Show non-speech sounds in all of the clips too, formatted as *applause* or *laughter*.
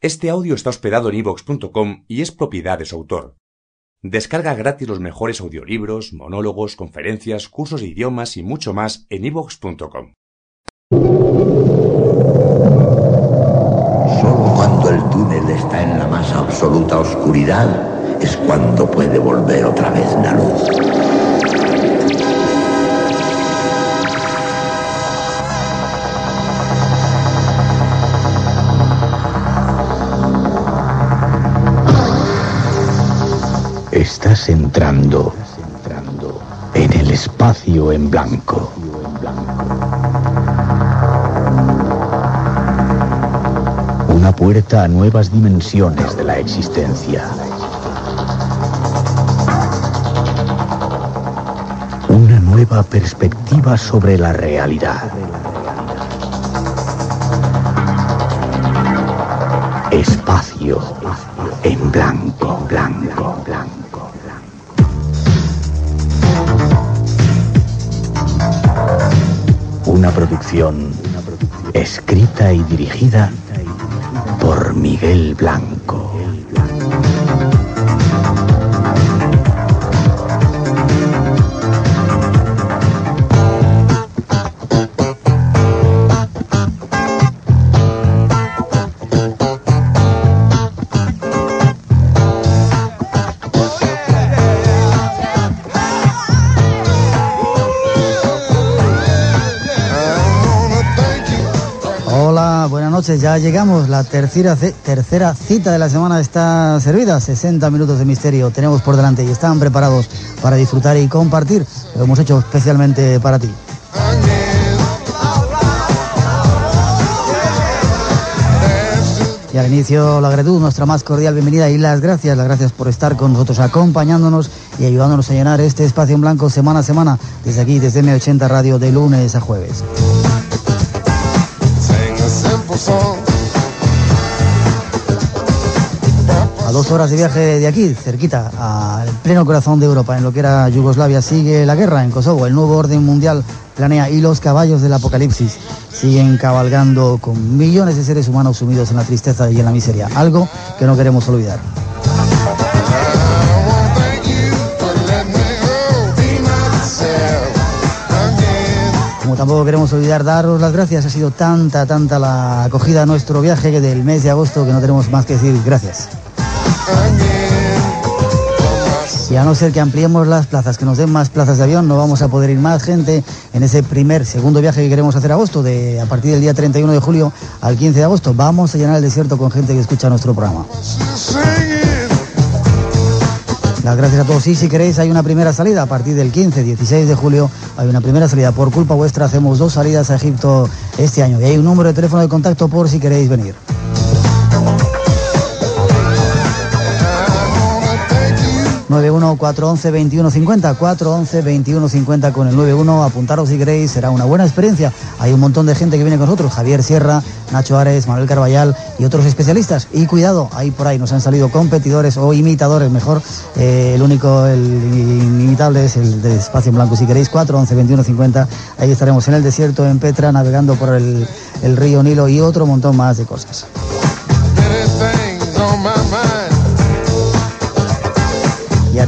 Este audio está hospedado en ivox.com y es propiedad de su autor. Descarga gratis los mejores audiolibros, monólogos, conferencias, cursos de idiomas y mucho más en ivox.com. Solo cuando el túnel está en la más absoluta oscuridad es cuando puede volver otra vez la luz. Estás entrando en el espacio en blanco. Una puerta a nuevas dimensiones de la existencia. Una nueva perspectiva sobre la realidad. Espacio en blanco, blanco, blanco, Una producción escrita y dirigida por Miguel Blanco. Noches. Ya llegamos. La tercera, ce- tercera cita de la semana está servida. 60 minutos de misterio tenemos por delante y están preparados para disfrutar y compartir. Lo hemos hecho especialmente para ti. Y al inicio, la gratitud, nuestra más cordial bienvenida y las gracias, las gracias por estar con nosotros, acompañándonos y ayudándonos a llenar este espacio en blanco semana a semana, desde aquí, desde M80 Radio, de lunes a jueves. A dos horas de viaje de aquí, cerquita, al pleno corazón de Europa, en lo que era Yugoslavia, sigue la guerra en Kosovo. El nuevo orden mundial planea y los caballos del apocalipsis siguen cabalgando con millones de seres humanos sumidos en la tristeza y en la miseria. Algo que no queremos olvidar. Tampoco queremos olvidar daros las gracias. Ha sido tanta, tanta la acogida a nuestro viaje del mes de agosto que no tenemos más que decir gracias. Y a no ser que ampliemos las plazas, que nos den más plazas de avión, no vamos a poder ir más gente en ese primer, segundo viaje que queremos hacer agosto, de a partir del día 31 de julio al 15 de agosto. Vamos a llenar el desierto con gente que escucha nuestro programa. Gracias a todos. Y si queréis, hay una primera salida a partir del 15, 16 de julio. Hay una primera salida. Por culpa vuestra, hacemos dos salidas a Egipto este año. Y hay un número de teléfono de contacto por si queréis venir. 91-411-2150, 411-2150 con el 91. Apuntaros si queréis, será una buena experiencia. Hay un montón de gente que viene con nosotros, Javier Sierra, Nacho Ares, Manuel Carballal y otros especialistas. Y cuidado, ahí por ahí nos han salido competidores o imitadores, mejor. Eh, el único, el inimitable es el de Espacio en Blanco, si queréis, 411-2150. Ahí estaremos en el desierto, en Petra, navegando por el río Nilo y otro montón más de cosas.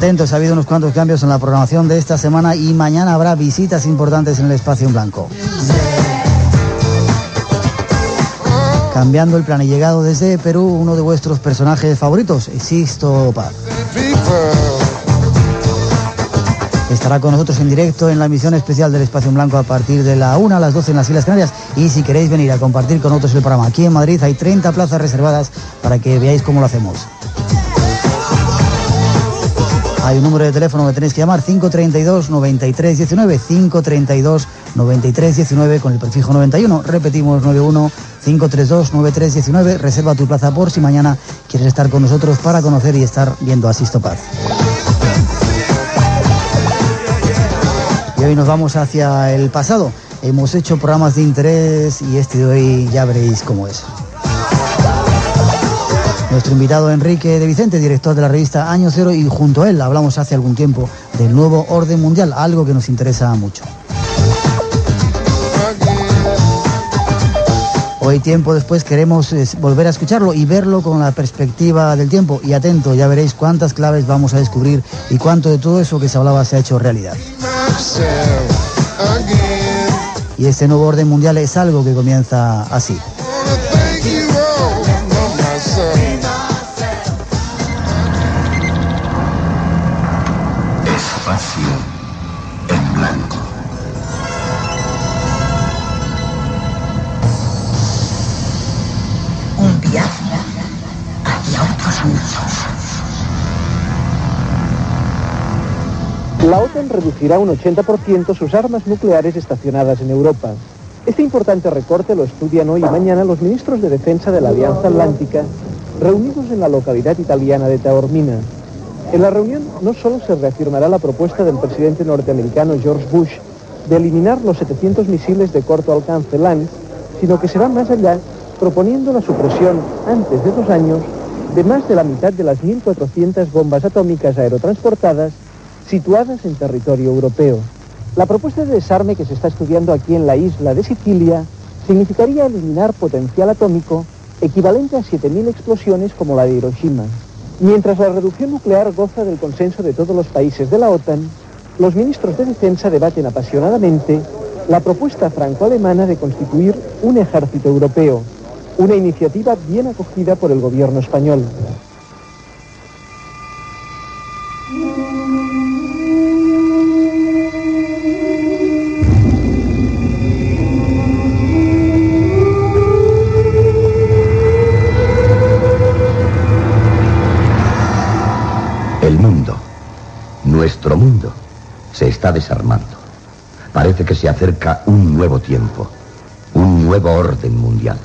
Atentos, ha habido unos cuantos cambios en la programación de esta semana y mañana habrá visitas importantes en el espacio en blanco. Cambiando el plan y llegado desde Perú uno de vuestros personajes favoritos, Sixto Paz. Estará con nosotros en directo en la emisión especial del Espacio en Blanco a partir de la 1 a las 12 en las Islas Canarias. Y si queréis venir a compartir con nosotros el programa aquí en Madrid, hay 30 plazas reservadas para que veáis cómo lo hacemos. Hay un número de teléfono que tenéis que llamar 532 93 19 532 93 19 con el prefijo 91. Repetimos 91 532 93 19. Reserva tu plaza por si mañana quieres estar con nosotros para conocer y estar viendo a Sisto Paz. Y hoy nos vamos hacia el pasado. Hemos hecho programas de interés y este de hoy ya veréis cómo es. Nuestro invitado Enrique de Vicente, director de la revista Año Cero, y junto a él hablamos hace algún tiempo del nuevo orden mundial, algo que nos interesa mucho. Hoy tiempo después queremos eh, volver a escucharlo y verlo con la perspectiva del tiempo. Y atento, ya veréis cuántas claves vamos a descubrir y cuánto de todo eso que se hablaba se ha hecho realidad. Y este nuevo orden mundial es algo que comienza así. Espacio en blanco. Un viaje hacia otros mundos. La OTAN reducirá un 80% sus armas nucleares estacionadas en Europa. Este importante recorte lo estudian hoy y mañana los ministros de defensa de la Alianza Atlántica, reunidos en la localidad italiana de Taormina. En la reunión no solo se reafirmará la propuesta del presidente norteamericano George Bush de eliminar los 700 misiles de corto alcance LAN, sino que se va más allá proponiendo la supresión, antes de dos años, de más de la mitad de las 1.400 bombas atómicas aerotransportadas situadas en territorio europeo. La propuesta de desarme que se está estudiando aquí en la isla de Sicilia significaría eliminar potencial atómico equivalente a 7.000 explosiones como la de Hiroshima. Mientras la reducción nuclear goza del consenso de todos los países de la OTAN, los ministros de defensa debaten apasionadamente la propuesta franco-alemana de constituir un ejército europeo, una iniciativa bien acogida por el gobierno español. Está desarmando. Parece que se acerca un nuevo tiempo, un nuevo orden mundial.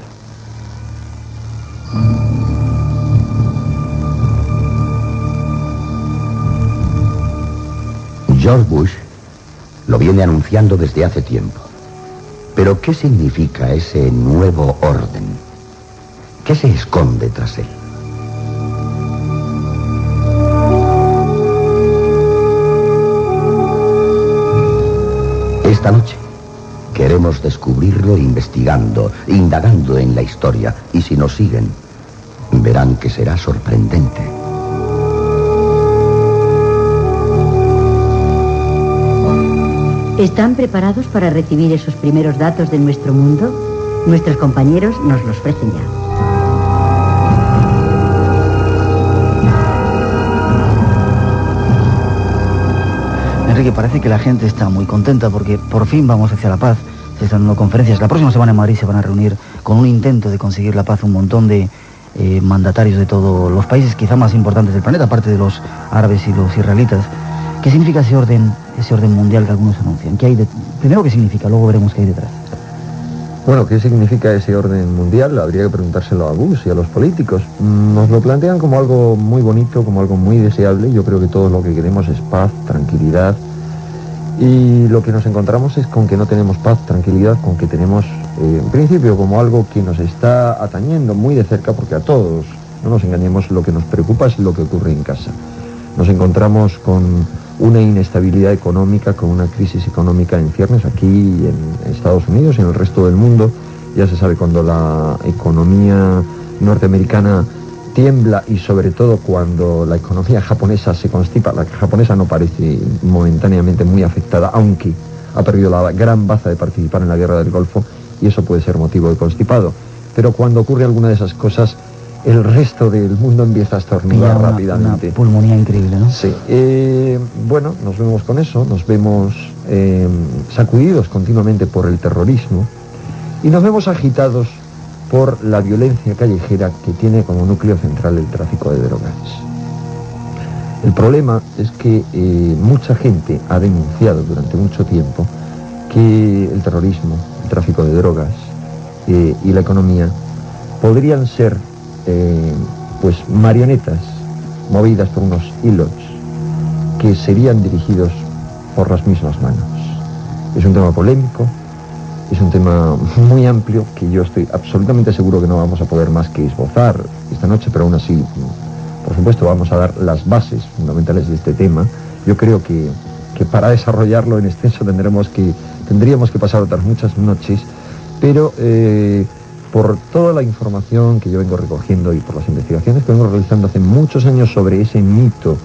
George Bush lo viene anunciando desde hace tiempo. Pero ¿qué significa ese nuevo orden? ¿Qué se esconde tras él? Esta noche queremos descubrirlo investigando, indagando en la historia. Y si nos siguen, verán que será sorprendente. ¿Están preparados para recibir esos primeros datos de nuestro mundo? Nuestros compañeros nos los ofrecen ya. Enrique, parece que la gente está muy contenta porque por fin vamos hacia la paz. Se están dando conferencias. La próxima semana en Madrid se van a reunir con un intento de conseguir la paz un montón de eh, mandatarios de todos los países, quizá más importantes del planeta, aparte de los árabes y los israelitas. ¿Qué significa ese orden, ese orden mundial que algunos anuncian? ¿Qué hay de... Primero, ¿qué significa? Luego veremos qué hay detrás. Bueno, ¿qué significa ese orden mundial? Habría que preguntárselo a Bush y a los políticos. Mm, Nos lo plantean como algo muy bonito, como algo muy deseable. Yo creo que todo lo que queremos es paz, tranquilidad. Y lo que nos encontramos es con que no tenemos paz, tranquilidad, con que tenemos, eh, en principio, como algo que nos está atañendo muy de cerca, porque a todos, no nos engañemos, lo que nos preocupa es lo que ocurre en casa. Nos encontramos con una inestabilidad económica, con una crisis económica en ciernes aquí en Estados Unidos y en el resto del mundo. Ya se sabe cuando la economía norteamericana tiembla y sobre todo cuando la economía japonesa se constipa. La japonesa no parece momentáneamente muy afectada, aunque ha perdido la gran baza de participar en la guerra del Golfo y eso puede ser motivo de constipado. Pero cuando ocurre alguna de esas cosas, el resto del mundo empieza a estornudar Una- rápidamente. Una pulmonía increíble, ¿no? Sí, eh, bueno, nos vemos con eso, nos vemos eh, sacudidos continuamente por el terrorismo y nos vemos agitados por la violencia callejera que tiene como núcleo central el tráfico de drogas. El problema es que eh, mucha gente ha denunciado durante mucho tiempo que el terrorismo, el tráfico de drogas eh, y la economía podrían ser eh, pues marionetas movidas por unos hilos que serían dirigidos por las mismas manos. Es un tema polémico, es un tema muy amplio que yo estoy absolutamente seguro que no vamos a poder más que esbozar esta noche, pero aún así, por supuesto, vamos a dar las bases fundamentales de este tema. Yo creo que, que para desarrollarlo en extenso tendremos que, tendríamos que pasar otras muchas noches, pero eh, por toda la información que yo vengo recogiendo y por las investigaciones que vengo realizando hace muchos años sobre ese mito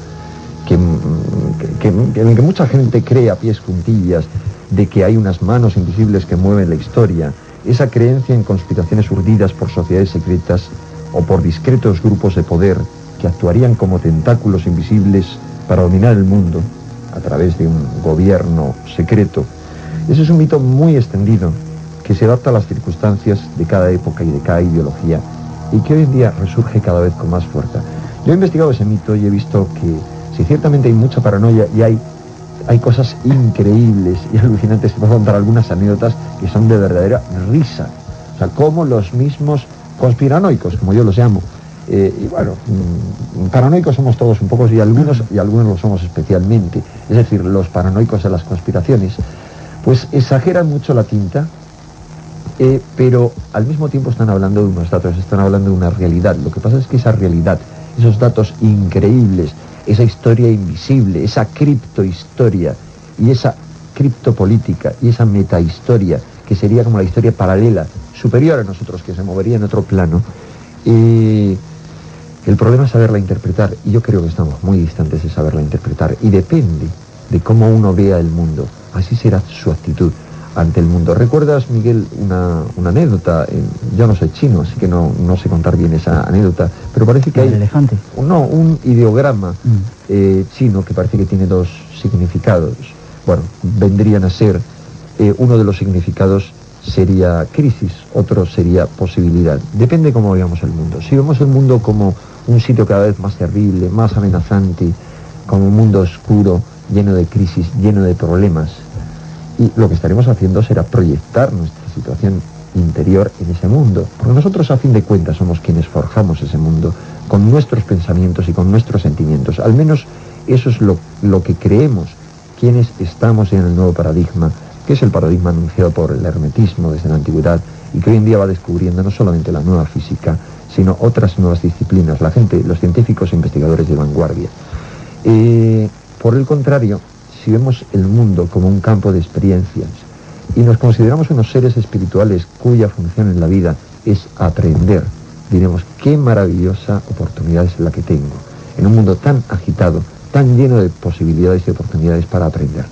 que, en el que mucha gente cree a pies juntillas de que hay unas manos invisibles que mueven la historia, esa creencia en conspiraciones urdidas por sociedades secretas o por discretos grupos de poder que actuarían como tentáculos invisibles para dominar el mundo a través de un gobierno secreto. Ese es un mito muy extendido que se adapta a las circunstancias de cada época y de cada ideología y que hoy en día resurge cada vez con más fuerza. Yo he investigado ese mito y he visto que si ciertamente hay mucha paranoia y hay, hay cosas increíbles y alucinantes, te puedo contar algunas anécdotas que son de verdadera risa. O sea, como los mismos conspiranoicos, como yo los llamo, eh, y bueno, mm, paranoicos somos todos un poco y algunos, y algunos lo somos especialmente, es decir, los paranoicos de las conspiraciones, pues exageran mucho la tinta, eh, pero al mismo tiempo están hablando de unos datos, están hablando de una realidad. Lo que pasa es que esa realidad, esos datos increíbles, esa historia invisible, esa criptohistoria y esa criptopolítica y esa metahistoria, que sería como la historia paralela, superior a nosotros, que se movería en otro plano, eh, el problema es saberla interpretar, y yo creo que estamos muy distantes de saberla interpretar, y depende de cómo uno vea el mundo, así será su actitud ante el mundo. ¿Recuerdas, Miguel, una, anécdota? yo no soy chino, así que no, no, sé contar bien esa anécdota, pero parece que hay... elefante? No, un ideograma mm. eh, chino que parece que tiene dos significados. Bueno, vendrían a ser, eh, uno de los significados sería crisis, otro sería posibilidad. Depende cómo veamos el mundo. Si vemos el mundo como un sitio cada vez más terrible, más amenazante, como un mundo oscuro, lleno de crisis, lleno de problemas. Y lo que estaremos haciendo será proyectar nuestra situación interior en ese mundo. Porque nosotros a fin de cuentas somos quienes forjamos ese mundo con nuestros pensamientos y con nuestros sentimientos. Al menos eso es lo, lo que creemos, quienes estamos en el nuevo paradigma, que es el paradigma anunciado por el hermetismo desde la antigüedad y que hoy en día va descubriendo no solamente la nueva física, sino otras nuevas disciplinas, la gente, los científicos e investigadores de vanguardia. Eh, por el contrario, si vemos el mundo como un campo de experiencias y nos consideramos unos seres espirituales cuya función en la vida es aprender, diremos, qué maravillosa oportunidad es la que tengo, en un mundo tan agitado, tan lleno de posibilidades y oportunidades para aprender.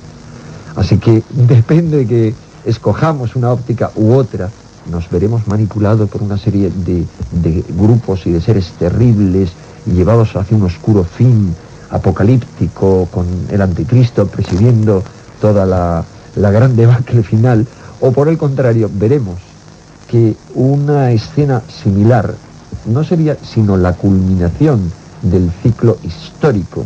Así que *laughs* depende de que escojamos una óptica u otra, nos veremos manipulados por una serie de, grupos y de seres terribles y llevados hacia un oscuro fin apocalíptico con el anticristo presidiendo toda la, la gran debacle final, o por el contrario, veremos que una escena similar no sería sino la culminación del ciclo histórico,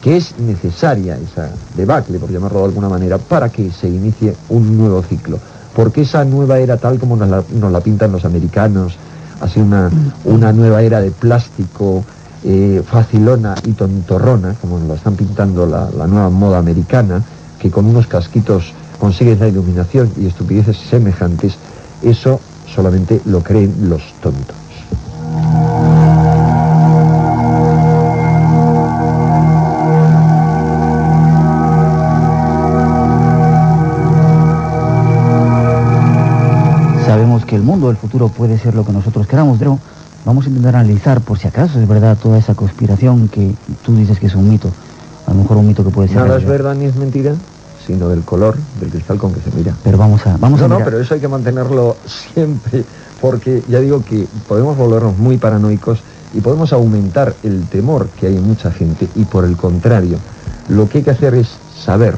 que es necesaria esa debacle, por llamarlo de alguna manera, para que se inicie un nuevo ciclo. Porque esa nueva era tal como nos la, pintan los americanos, así una, una nueva era de plástico, eh, facilona y tontorrona, como la están pintando la, nueva moda americana, que con unos casquitos consigues la iluminación y estupideces semejantes, eso solamente lo creen los tontos. que el mundo del futuro puede ser lo que nosotros queramos, pero vamos a intentar analizar por si acaso es verdad toda esa conspiración que tú dices que es un mito. A lo mejor un mito que puede ser. Nada es verdad ni es mentira, sino del color del cristal con que se mira. Pero vamos a, vamos no, a No, pero eso hay que mantenerlo siempre, porque ya digo que podemos volvernos muy paranoicos y podemos aumentar el temor que hay en mucha gente y por el contrario, lo que hay que hacer es saber,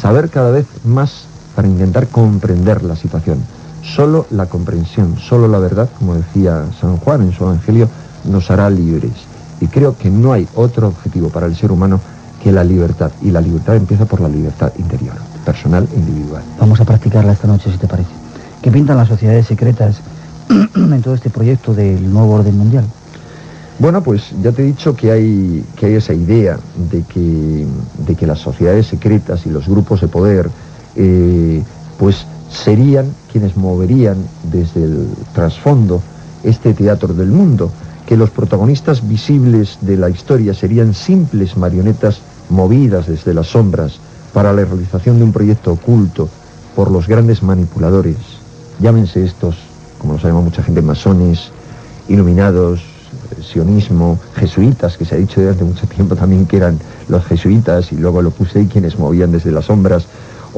saber cada vez más para intentar comprender la situación. Solo la comprensión, solo la verdad, como decía San Juan en su Evangelio, nos hará libres. Y creo que no hay otro objetivo para el ser humano que la libertad. Y la libertad empieza por la libertad interior, personal e individual. Vamos a practicarla esta noche, si te parece. ¿Qué pintan las sociedades secretas *clears throat* en todo este proyecto del nuevo orden mundial? Bueno, pues ya te he dicho que hay, que hay esa idea de que, de que las sociedades secretas y los grupos de poder, eh, pues serían quienes moverían desde el trasfondo este teatro del mundo, que los protagonistas visibles de la historia serían simples marionetas movidas desde las sombras para la realización de un proyecto oculto por los grandes manipuladores, llámense estos como lo sabemos mucha gente, masones, iluminados, sionismo, jesuitas, que se ha dicho desde mucho tiempo también que eran los jesuitas, y luego lo puse ahí quienes movían desde las sombras,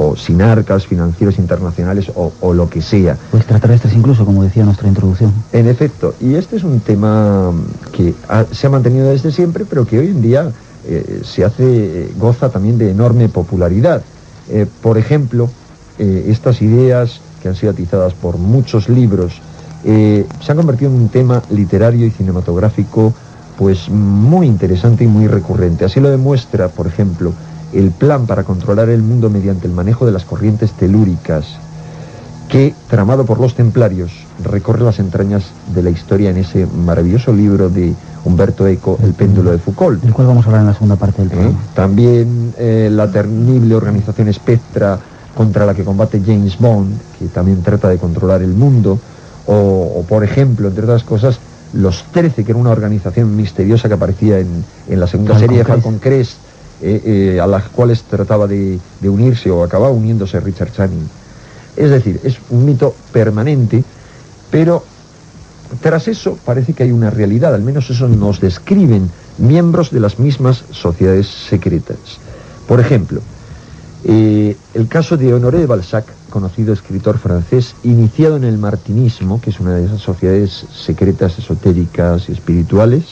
o sinarcas, financieros internacionales, o, o lo que sea. O extraterrestres incluso, como decía nuestra introducción. En efecto, y este es un tema que ha- se ha mantenido desde siempre, pero que hoy en día eh, se hace, eh, goza también de enorme popularidad. Eh, por ejemplo, eh, estas ideas que han sido atizadas por muchos libros se han convertido en un tema literario y cinematográfico pues muy interesante y muy recurrente. Así lo demuestra, por ejemplo, el plan para controlar el mundo mediante el manejo de las corrientes telúricas, que, tramado por los templarios, recorre las entrañas de la historia en ese maravilloso libro de Humberto Eco, El péndulo de Foucault. Del cual vamos a hablar en la segunda parte del ¿eh? programa. También eh, la terrible organización Spectra contra la que combate James Bond, que también trata de controlar el mundo, o, o, por ejemplo, entre otras cosas, Los Trece, que era una organización misteriosa que aparecía en, en la segunda Falcon serie de. Falcon Crest, eh, eh, a las cuales trataba de, unirse o acababa uniéndose Richard Channing. Es decir, es un mito permanente, pero tras eso parece que hay una realidad, al menos eso nos describen miembros de las mismas sociedades secretas. Por ejemplo, eh, el caso de Honoré de Balzac, conocido escritor francés, iniciado en el martinismo, que es una de esas sociedades secretas, esotéricas y espirituales,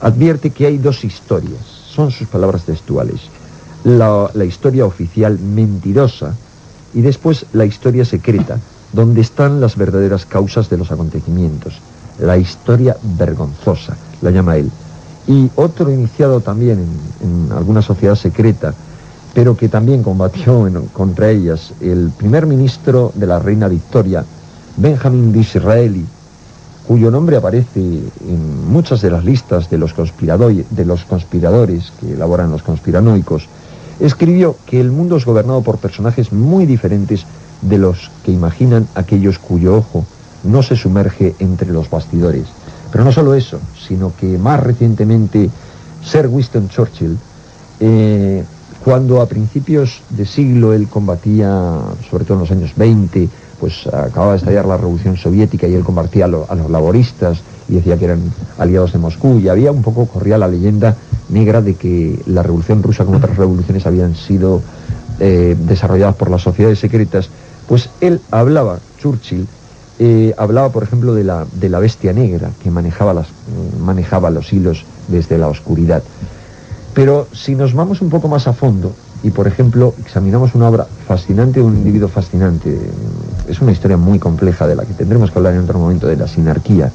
advierte que hay dos historias, son sus palabras textuales. La, historia oficial mentirosa y después la historia secreta, donde están las verdaderas causas de los acontecimientos. La historia vergonzosa, la llama él. Y otro iniciado también en, alguna sociedad secreta, pero que también combatió contra ellas, el primer ministro de la reina Victoria, Benjamin Disraeli, cuyo nombre aparece en muchas de las listas de los, de los conspiradores que elaboran los conspiranoicos, escribió que el mundo es gobernado por personajes muy diferentes de los que imaginan aquellos cuyo ojo no se sumerge entre los bastidores. Pero no solo eso, sino que más recientemente Sir Winston Churchill, eh, cuando a principios de siglo él combatía, sobre todo en los años 20, pues acababa de estallar la revolución soviética y él combatía a, lo- a los laboristas y decía que eran aliados de Moscú y había un poco, corría la leyenda negra de que la revolución rusa como otras revoluciones habían sido eh, desarrolladas por las sociedades secretas, pues él hablaba, Churchill, eh, hablaba por ejemplo de la, de la bestia negra que manejaba, las, manejaba los hilos desde la oscuridad. Pero si nos vamos un poco más a fondo y, por ejemplo, examinamos una obra fascinante de un individuo fascinante, es una historia muy compleja de la que tendremos que hablar en otro momento, de la sinarquía.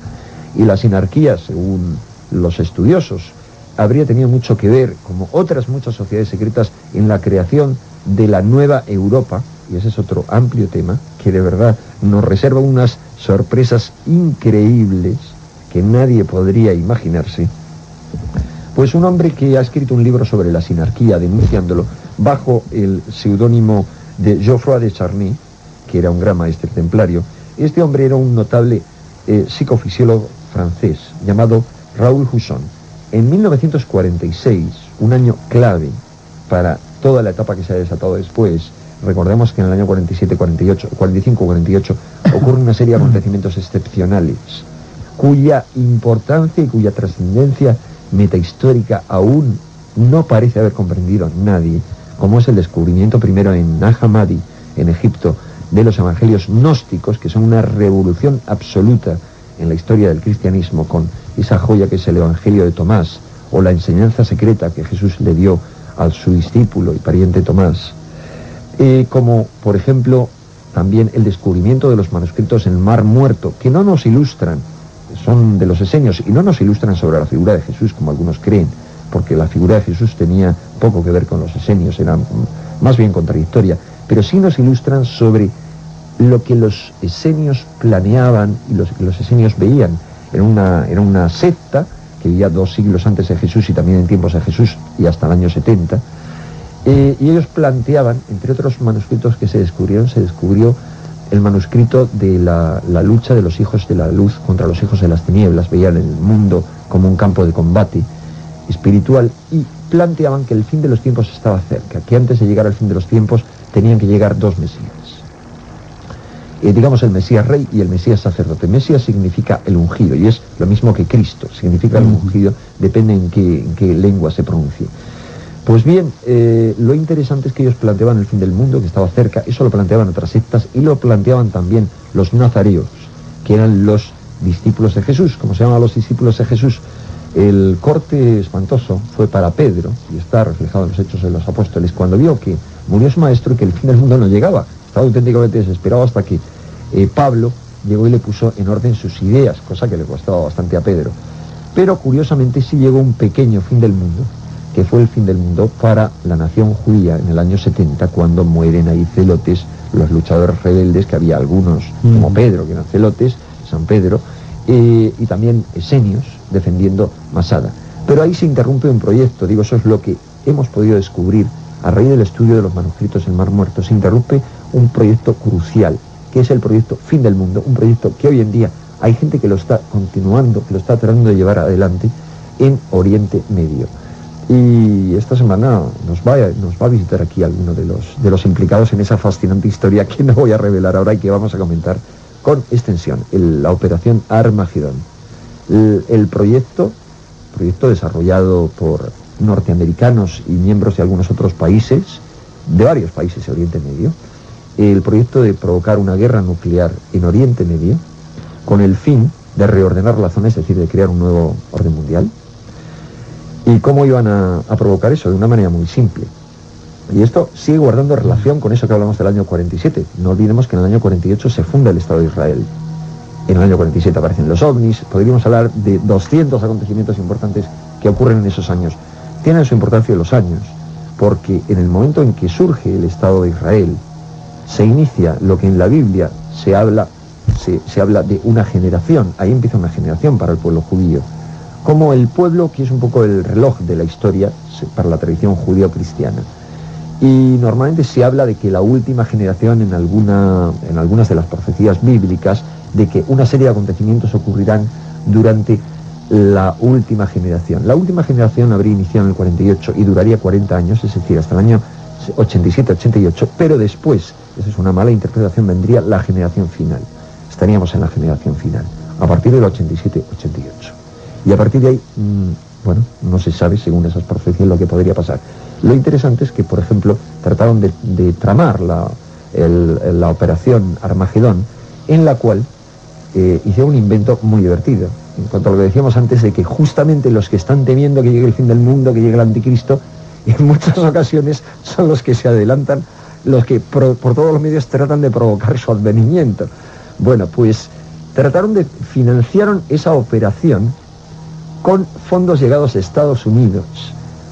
Y la sinarquía, según los estudiosos, habría tenido mucho que ver, como otras muchas sociedades secretas, en la creación de la nueva Europa, y ese es otro amplio tema, que de verdad nos reserva unas sorpresas increíbles que nadie podría imaginarse. Pues un hombre que ha escrito un libro sobre la sinarquía, denunciándolo, bajo el seudónimo de Geoffroy de Charny, que era un gran maestre templario. Este hombre era un notable eh, psicofisiólogo francés llamado Raoul Husson. En 1946, un año clave para toda la etapa que se ha desatado después, recordemos que en el año 47-48, 45-48, ocurre una serie de acontecimientos excepcionales, cuya importancia y cuya trascendencia metahistórica aún no parece haber comprendido nadie, como es el descubrimiento primero en Nag Hammadi, en Egipto, de los evangelios gnósticos, que son una revolución absoluta en la historia del cristianismo, con esa joya que es el Evangelio de Tomás, o la enseñanza secreta que Jesús le dio a su discípulo y pariente Tomás, eh, como por ejemplo también el descubrimiento de los manuscritos en el Mar Muerto, que no nos ilustran, son de los esenios y no nos ilustran sobre la figura de Jesús como algunos creen, porque la figura de Jesús tenía poco que ver con los esenios, era más bien contradictoria, pero sí nos ilustran sobre lo que los esenios planeaban y los los esenios veían. Era una, una secta que vivía dos siglos antes de Jesús y también en tiempos de Jesús y hasta el año 70. Eh, y ellos planteaban, entre otros manuscritos que se descubrieron, se descubrió el manuscrito de la, la lucha de los hijos de la luz contra los hijos de las tinieblas. Veían el mundo como un campo de combate espiritual y planteaban que el fin de los tiempos estaba cerca, que antes de llegar al fin de los tiempos tenían que llegar dos mesías. eh, digamos, el Mesías rey y el Mesías sacerdote. Mesías significa el ungido y es lo mismo que Cristo, significa el ungido, depende en qué, en qué lengua se pronuncie. Pues bien, eh, lo interesante es que ellos planteaban el fin del mundo, que estaba cerca, eso lo planteaban otras sectas y lo planteaban también los nazareos, que eran los discípulos de Jesús, como se llaman los discípulos de Jesús. El corte espantoso fue para Pedro, y está reflejado en los hechos de los apóstoles, cuando vio que murió su maestro y que el fin del mundo no llegaba. Estaba auténticamente desesperado hasta que eh, Pablo llegó y le puso en orden sus ideas, cosa que le costaba bastante a Pedro. Pero curiosamente sí llegó un pequeño fin del mundo, que fue el fin del mundo para la nación judía en el año 70, cuando mueren ahí celotes, los luchadores rebeldes, que había algunos, como Pedro, que eran celotes, San Pedro, eh, y también esenios defendiendo Masada. Pero ahí se interrumpe un proyecto, digo, eso es lo que hemos podido descubrir a raíz del estudio de los manuscritos del Mar Muerto. Se interrumpe un proyecto crucial, que es el proyecto Fin del Mundo, un proyecto que hoy en día hay gente que lo está continuando, que lo está tratando de llevar adelante en Oriente Medio. Y esta semana nos va, a, visitar aquí alguno de los, de los implicados en esa fascinante historia que no voy a revelar ahora y que vamos a comentar con extensión, el- la operación Armagedón. El, proyecto, proyecto desarrollado por norteamericanos y miembros de algunos otros países, de varios países de Oriente Medio, el proyecto de provocar una guerra nuclear en Oriente Medio, con el fin de reordenar la zona, es decir, de crear un nuevo orden mundial. ¿Y cómo iban a, a provocar eso? De una manera muy simple. Y esto sigue guardando relación con eso que hablamos del año 47. No olvidemos que en el año 48 se funda el Estado de Israel. En el año 47 aparecen los ovnis. Podríamos hablar de 200 acontecimientos importantes que ocurren en esos años. Tienen su importancia los años, porque en el momento en que surge el Estado de Israel, se inicia lo que en la Biblia se habla, se, habla de una generación. Ahí empieza una generación para el pueblo judío. Como el pueblo que es un poco el reloj de la historia para la tradición judío-cristiana. Y normalmente se habla de que la última generación en algunas de las profecías bíblicas, de que una serie de acontecimientos ocurrirán durante la última generación. La última generación habría iniciado en el 48 y duraría 40 años, es decir, hasta el año 87-88, pero después, esa es una mala interpretación, vendría la generación final. Estaríamos en la generación final, a partir del 87-88. Y a partir de ahí, mm, bueno, no se sabe, según esas profecías, lo que podría pasar. Lo interesante es que, por ejemplo, trataron de, tramar la, la operación Armagedón, en la cual eh, hicieron un invento muy divertido. En cuanto a lo que decíamos antes de que justamente los que están temiendo que llegue el fin del mundo, que llegue el anticristo, *laughs* en muchas ocasiones son los que se adelantan, los que por todos los medios tratan de provocar su advenimiento. Bueno, pues trataron de financiaron esa operación con fondos llegados de Estados Unidos,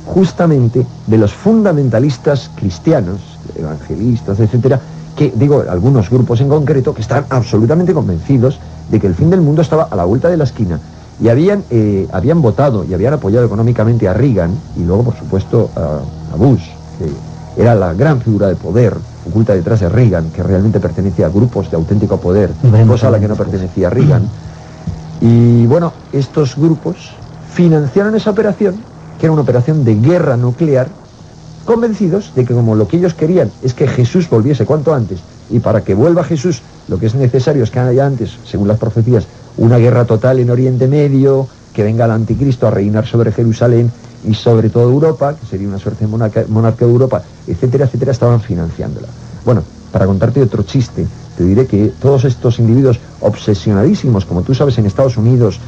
justamente de los fundamentalistas cristianos, evangelistas, etcétera, que digo, algunos grupos en concreto que están absolutamente convencidos de que el fin del mundo estaba a la vuelta de la esquina y habían, eh, habían votado y habían apoyado económicamente a Reagan y luego, por supuesto, a, a Bush, que era la gran figura de poder oculta detrás de Reagan, que realmente pertenecía a grupos de auténtico poder, cosa a la que no pertenecía Reagan. Y bueno, estos grupos financiaron esa operación, que era una operación de guerra nuclear, convencidos de que como lo que ellos querían es que Jesús volviese cuanto antes, y para que vuelva Jesús lo que es necesario es que haya antes, según las profecías, una guerra total en Oriente Medio, que venga el anticristo a reinar sobre Jerusalén y sobre toda Europa, que sería una suerte de monarca, monarca de Europa, etcétera, etcétera, estaban financiándola. Bueno, para contarte otro chiste, te diré que todos estos individuos obsesionadísimos, como tú sabes, en Estados Unidos,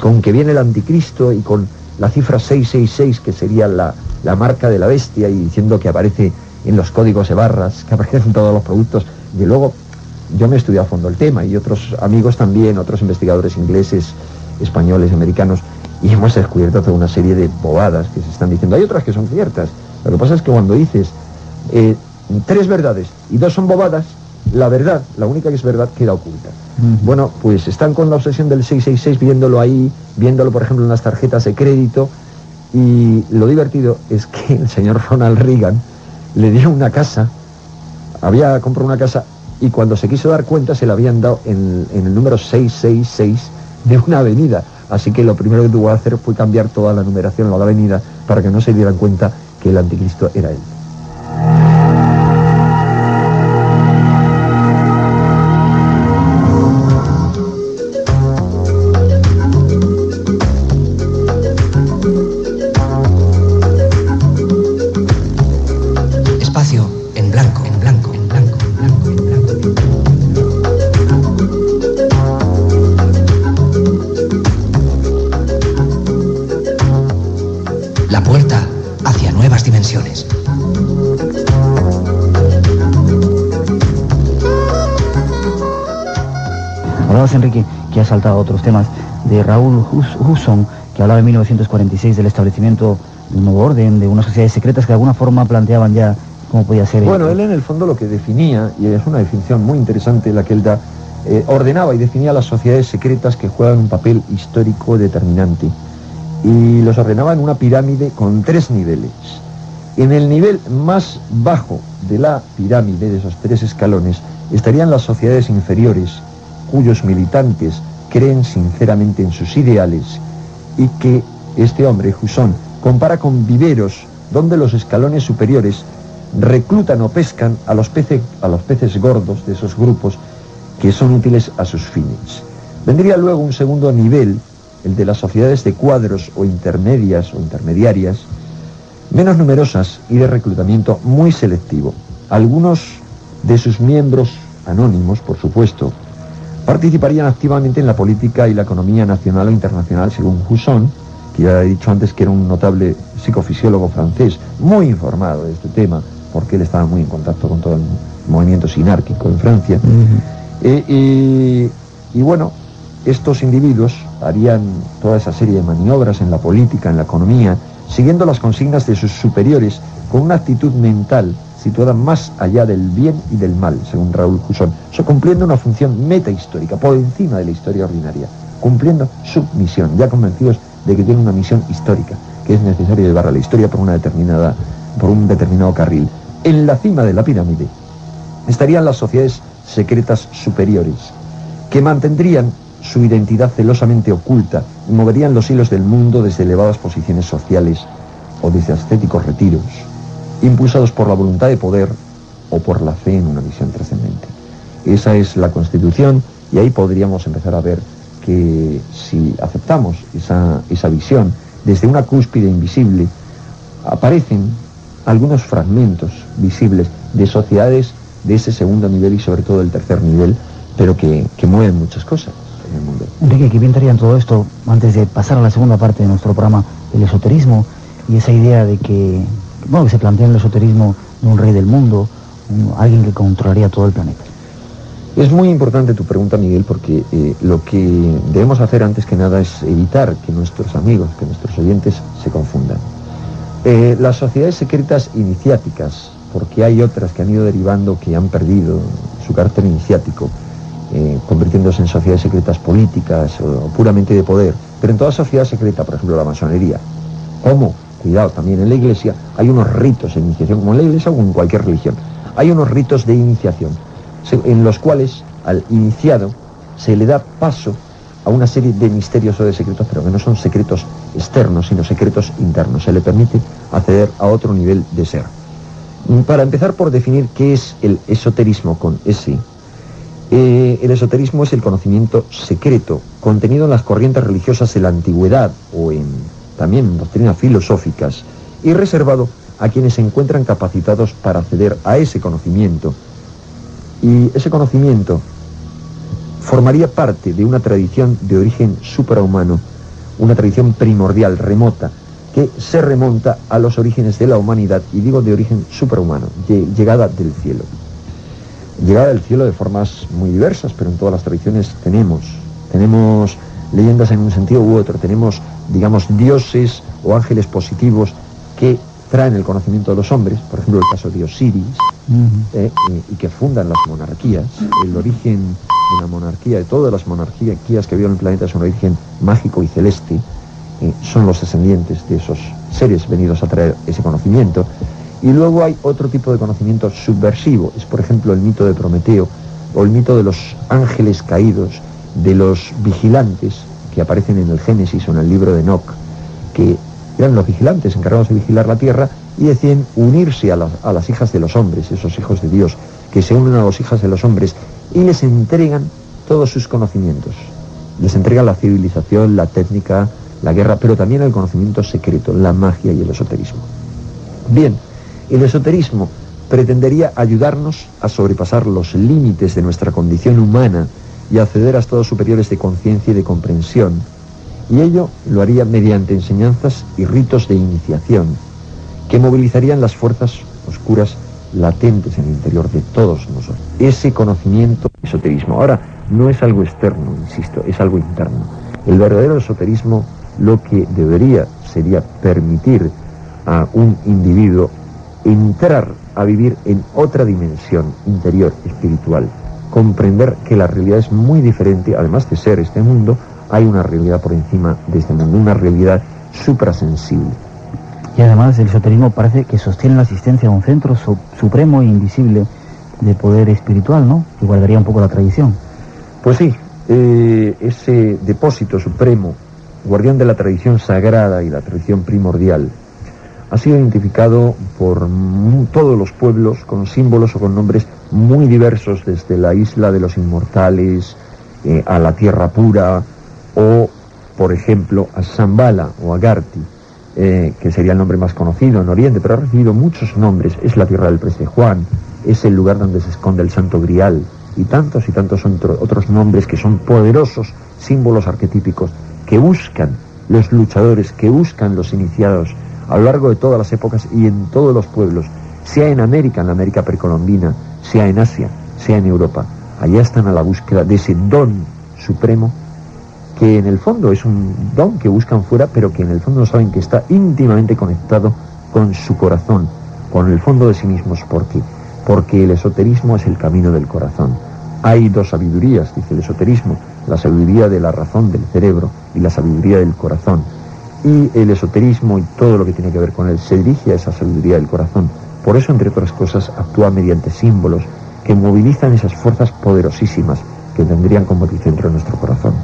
con que viene el anticristo y con la cifra 666, que sería la, la marca de la bestia, y diciendo que aparece en los códigos de barras, que aparecen en todos los productos, y luego yo me he estudiado a fondo el tema, y otros amigos también, otros investigadores ingleses, españoles, americanos, y hemos descubierto toda una serie de bobadas que se están diciendo. Hay otras que son ciertas. Lo que pasa es que cuando dices eh, tres verdades y dos son bobadas, la verdad, la única que es verdad, queda oculta. Bueno, pues están con la obsesión del 666 viéndolo ahí, viéndolo por ejemplo en las tarjetas de crédito y lo divertido es que el señor Ronald Reagan le dio una casa, había comprado una casa y cuando se quiso dar cuenta se la habían dado en, el número 666 de una avenida. Así que lo primero que tuvo que hacer fue cambiar toda la numeración la avenida para que no se dieran cuenta que el anticristo era él. Enrique, que ha saltado otros temas, de Raúl Husson, que hablaba en 1946 del establecimiento de un nuevo orden, de unas sociedades secretas que de alguna forma planteaban ya cómo podía ser. Bueno, él en el fondo lo que definía, y es una definición muy interesante la que él da, eh, ordenaba y definía las sociedades secretas que juegan un papel histórico determinante. Y los ordenaba en una pirámide con tres niveles. En el nivel más bajo de la pirámide, de esos tres escalones, estarían las sociedades inferiores, cuyos militantes creen sinceramente en sus ideales y que este hombre, Jusón, compara con viveros donde los escalones superiores reclutan o pescan a los, a los peces gordos de esos grupos que son útiles a sus fines. Vendría luego un segundo nivel, el de las sociedades de cuadros o intermedias o intermediarias, menos numerosas y de reclutamiento muy selectivo. Algunos de sus miembros, anónimos por supuesto, participarían activamente en la política y la economía nacional o internacional, según Husson, que ya he dicho antes que era un notable psicofisiólogo francés, muy informado de este tema, porque él estaba muy en contacto con todo el movimiento sinárquico en Francia. Eh, y bueno, estos individuos harían toda esa serie de maniobras en la política, en la economía, siguiendo las consignas de sus superiores con una actitud mental situada más allá del bien y del mal, según Raúl Cusón, cumpliendo una función metahistórica, por encima de la historia ordinaria, cumpliendo su misión, ya convencidos de que tienen una misión histórica, que es necesario llevar a la historia por una determinada, por un determinado carril. En la cima de la pirámide estarían las sociedades secretas superiores, que mantendrían su identidad celosamente oculta y moverían los hilos del mundo desde elevadas posiciones sociales o desde ascéticos retiros, impulsados por la voluntad de poder o por la fe en una visión trascendente. Esa es la constitución y ahí podríamos empezar a ver que si aceptamos esa, esa visión desde una cúspide invisible, aparecen algunos fragmentos visibles de sociedades de ese segundo nivel y sobre todo del tercer nivel, pero que, que mueven muchas cosas en el mundo. Enrique, ¿qué bien en todo esto, antes de pasar a la segunda parte de nuestro programa, el esoterismo y esa idea de que, bueno, que se plantea el esoterismo de un rey del mundo, alguien que controlaría todo el planeta? Es muy importante tu pregunta, Miguel, porque eh, lo que debemos hacer antes que nada es evitar que nuestros amigos, que nuestros oyentes se confundan. Eh, las sociedades secretas iniciáticas, porque hay otras que han ido derivando que han perdido su carácter iniciático, eh, convirtiéndose en sociedades secretas políticas o, puramente de poder. Pero en toda sociedad secreta, por ejemplo la masonería, como, cuidado, también en la iglesia, hay unos ritos de iniciación, como en la iglesia o en cualquier religión, hay unos ritos de iniciación, en los cuales al iniciado se le da paso a una serie de misterios o de secretos, pero que no son secretos externos, sino secretos internos. Se le permite acceder a otro nivel de ser. Para empezar por definir qué es el esoterismo con S, eh, el esoterismo es el conocimiento secreto, contenido en las corrientes religiosas de la antigüedad o en también doctrinas filosóficas, y reservado a quienes se encuentran capacitados para acceder a ese conocimiento. Y ese conocimiento formaría parte de una tradición de origen suprahumano, una tradición primordial, remota, que se remonta a los orígenes de la humanidad, y digo de origen suprahumano, de llegada del cielo. Llegada del cielo de formas muy diversas, pero en todas las tradiciones tenemos, tenemos leyendas en un sentido u otro, tenemos, digamos, dioses o ángeles positivos que traen el conocimiento de los hombres, por ejemplo el caso de Osiris, eh, y, que fundan las monarquías, el origen de la monarquía, de todas las monarquías que había en el planeta es un origen mágico y celeste, son los descendientes de esos seres venidos a traer ese conocimiento. Y luego hay otro tipo de conocimiento subversivo, es por ejemplo el mito de Prometeo o el mito de los ángeles caídos, de los vigilantes que aparecen en el Génesis o en el libro de Enoch, que eran los vigilantes encargados de vigilar la tierra y deciden unirse a, a las hijas de los hombres, esos hijos de Dios, que se unen a las hijas de los hombres y les entregan todos sus conocimientos. Les entregan la civilización, la técnica, la guerra, pero también el conocimiento secreto, la magia y el esoterismo. Bien, el esoterismo pretendería ayudarnos a sobrepasar los límites de nuestra condición humana y acceder a estados superiores de conciencia y de comprensión, Y ello lo haría mediante enseñanzas y ritos de iniciación que movilizarían las fuerzas oscuras latentes en el interior de todos nosotros. Ese conocimiento, esoterismo. Ahora, no es algo externo, insisto, es algo interno. El verdadero esoterismo lo que debería sería permitir a un individuo entrar a vivir en otra dimensión interior, espiritual, comprender que la realidad es muy diferente, además de ser este mundo, hay una realidad por encima de este mundo, una realidad suprasensible. Y además el esoterismo parece que sostiene la existencia de un centro supremo e invisible de poder espiritual, ¿no? Que guardaría un poco la tradición. Pues sí, eh, ese depósito supremo, guardián de la tradición sagrada y la tradición primordial, ha sido identificado por todos los pueblos con símbolos o con nombres muy diversos, desde la isla de los inmortales eh, a la tierra pura o, por ejemplo, a Zambala o a Garti, eh, que sería el nombre más conocido en Oriente, pero ha recibido muchos nombres. Es la tierra del Preste Juan, es el lugar donde se esconde el Santo Grial y tantos y tantos otros nombres que son poderosos símbolos arquetípicos que buscan los luchadores, que buscan los iniciados a lo largo de todas las épocas y en todos los pueblos, sea en América, en la América precolombina, sea en Asia, sea en Europa. Allá están a la búsqueda de ese don supremo que en el fondo es un don que buscan fuera, pero que en el fondo saben que está íntimamente conectado con su corazón, con el fondo de sí mismos. ¿Por qué? Porque el esoterismo es el camino del corazón. Hay dos sabidurías, dice el esoterismo, la sabiduría de la razón del cerebro y la sabiduría del corazón y el esoterismo y todo lo que tiene que ver con él se dirige a esa sabiduría del corazón. Por eso, entre otras cosas, actúa mediante símbolos que movilizan esas fuerzas poderosísimas que tendrían como epicentro nuestro corazón.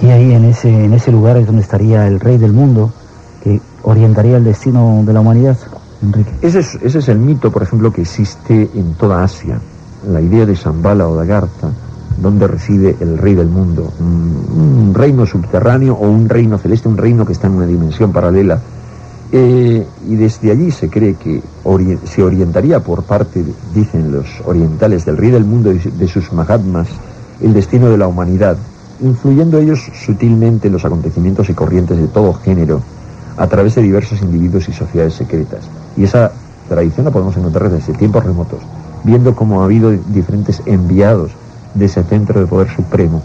Y ahí en ese, en ese lugar es donde estaría el rey del mundo, que orientaría el destino de la humanidad, Enrique. Ese es, ese es el mito, por ejemplo, que existe en toda Asia. La idea de Shambhala o de Agartha donde reside el rey del mundo, un, reino subterráneo o un reino celeste, un reino que está en una dimensión paralela. Eh, y desde allí se cree que se orientaría por parte, dicen los orientales, del rey del mundo y de sus mahatmas, el destino de la humanidad, influyendo ellos sutilmente en los acontecimientos y corrientes de todo género, a través de diversos individuos y sociedades secretas. Y esa tradición la podemos encontrar desde tiempos remotos, viendo cómo ha habido diferentes enviados de ese centro de poder supremo,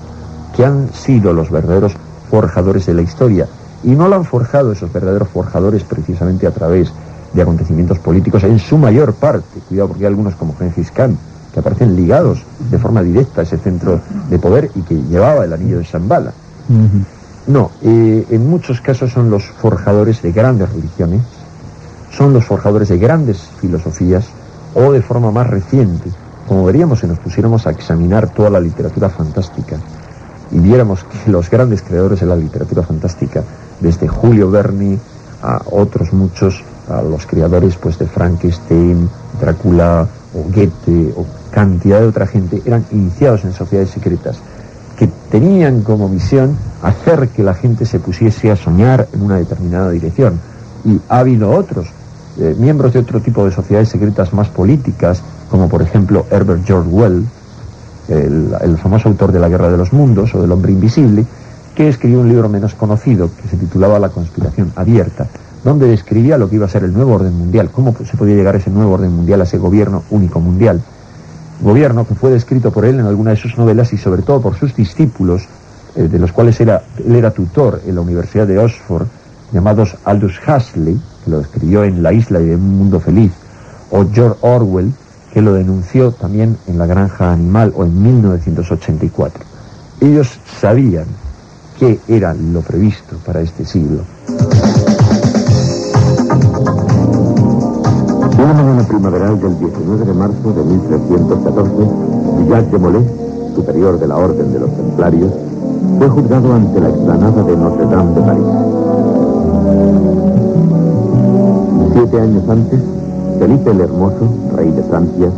que han sido los verdaderos forjadores de la historia. Y no lo han forjado esos verdaderos forjadores precisamente a través de acontecimientos políticos, en su mayor parte. Cuidado porque hay algunos como Gengis Khan, que aparecen ligados de forma directa a ese centro de poder y que llevaba el anillo de Shambhala. No, eh, en muchos casos son los forjadores de grandes religiones, son los forjadores de grandes filosofías o de forma más reciente como veríamos si nos pusiéramos a examinar toda la literatura fantástica y viéramos que los grandes creadores de la literatura fantástica, desde Julio Verne a otros muchos, a los creadores pues de Frankenstein, Drácula o Goethe o cantidad de otra gente, eran iniciados en sociedades secretas que tenían como misión hacer que la gente se pusiese a soñar en una determinada dirección. Y ha habido otros, eh, miembros de otro tipo de sociedades secretas más políticas, como por ejemplo Herbert George Wells, el, famoso autor de La Guerra de los Mundos o del Hombre Invisible, que escribió un libro menos conocido que se titulaba La conspiración abierta, donde describía lo que iba a ser el nuevo orden mundial, cómo se podía llegar a ese nuevo orden mundial, a ese gobierno único mundial. Gobierno que fue descrito por él en alguna de sus novelas y sobre todo por sus discípulos, eh, de los cuales era, él era tutor en la Universidad de Oxford, llamados Aldous Huxley, que lo escribió en La isla y en un mundo feliz, o George Orwell, que lo denunció también en la granja animal o en 1984. Ellos sabían qué era lo previsto para este siglo. Una mañana primaveral del 19 de marzo de 1314, Jacques de Molay, superior de la Orden de los Templarios, fue juzgado ante la explanada de Notre Dame de París. Siete años antes, Felipe el Hermoso, rey de Francia,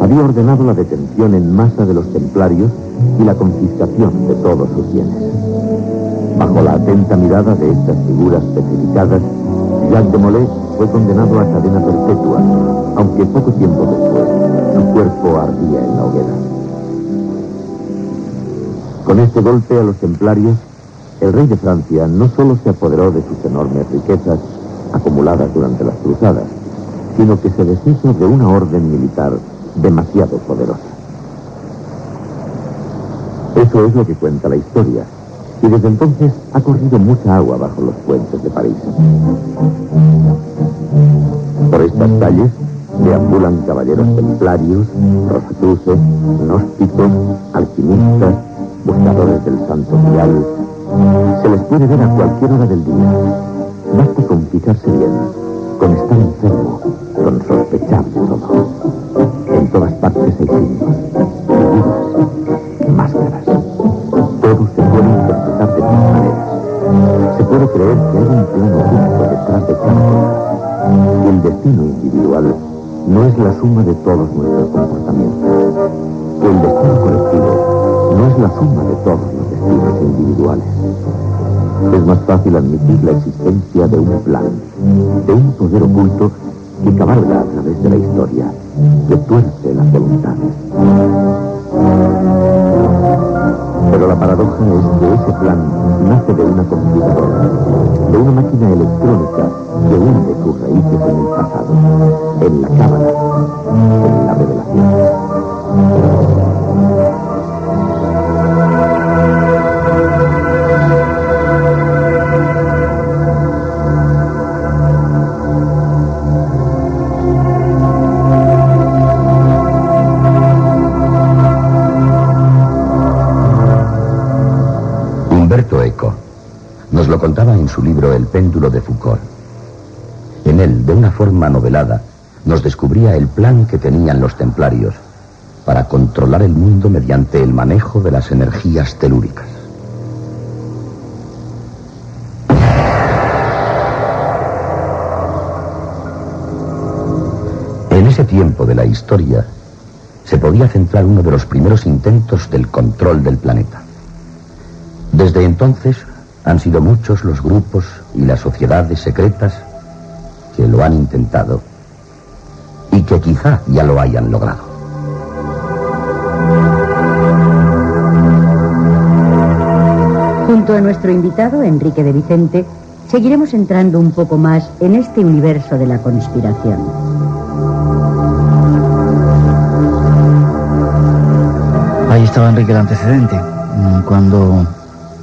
había ordenado la detención en masa de los templarios y la confiscación de todos sus bienes. Bajo la atenta mirada de estas figuras petrificadas, Jacques de Molay fue condenado a cadena perpetua, aunque poco tiempo después su cuerpo ardía en la hoguera. Con este golpe a los templarios el rey de Francia no solo se apoderó de sus enormes riquezas acumuladas durante las cruzadas, sino que se deshizo de una orden militar demasiado poderosa. Eso es lo que cuenta la historia, y desde entonces ha corrido mucha agua bajo los puentes de París. Por estas calles deambulan caballeros templarios, rosacruces, gnósticos, alquimistas, buscadores del santo grial. Se les puede ver a cualquier hora del día. Basta con fijarse bien, con estar enfermo, con sospechar de todo. En todas partes hay signos, figuras, máscaras. Todo se puede interpretar de mil maneras. Se puede creer que hay un plano oculto detrás de cada cosa. Y el destino individual no es la suma de todos nuestros comportamientos. El destino colectivo no es la suma de todos los destinos individuales. Es más fácil admitir la existencia de un plan, de un poder oculto que cabalga a través de la historia, que tuerce las voluntades. Pero la paradoja es que ese plan nace de una computadora, de una máquina electrónica que hunde sus raíces en el pasado, en la cábala, en la revelación. Lo contaba en su libro El péndulo de Foucault. En él, de una forma novelada, nos descubría el plan que tenían los templarios para controlar el mundo mediante el manejo de las energías telúricas. En ese tiempo de la historia se podía centrar uno de los primeros intentos del control del planeta. Desde entonces han sido muchos los grupos y las sociedades secretas que lo han intentado y que quizá ya lo hayan logrado. Junto a nuestro invitado, Enrique de Vicente, seguiremos entrando un poco más en este universo de la conspiración. Ahí estaba Enrique el antecedente, mm, cuando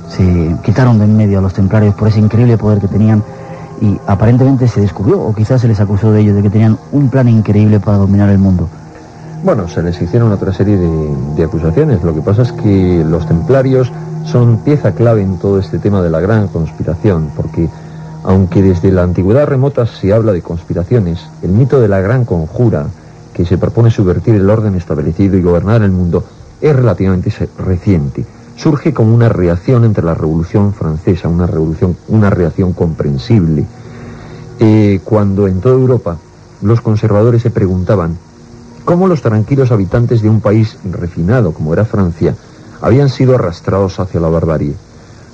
se quitaron de en medio a los templarios por ese increíble poder que tenían y aparentemente se descubrió, o quizás se les acusó de ello, de que tenían un plan increíble para dominar el mundo. Bueno, se les hicieron otra serie de, de acusaciones. Lo que pasa es que los templarios son pieza clave en todo este tema de la gran conspiración, porque aunque desde la antigüedad remota se habla de conspiraciones, el mito de la gran conjura, que se propone subvertir el orden establecido y gobernar el mundo, es relativamente reciente. Surge como una reacción entre la Revolución Francesa, una, revolución, una reacción comprensible, eh, cuando en toda Europa los conservadores se preguntaban cómo los tranquilos habitantes de un país refinado como era Francia habían sido arrastrados hacia la barbarie.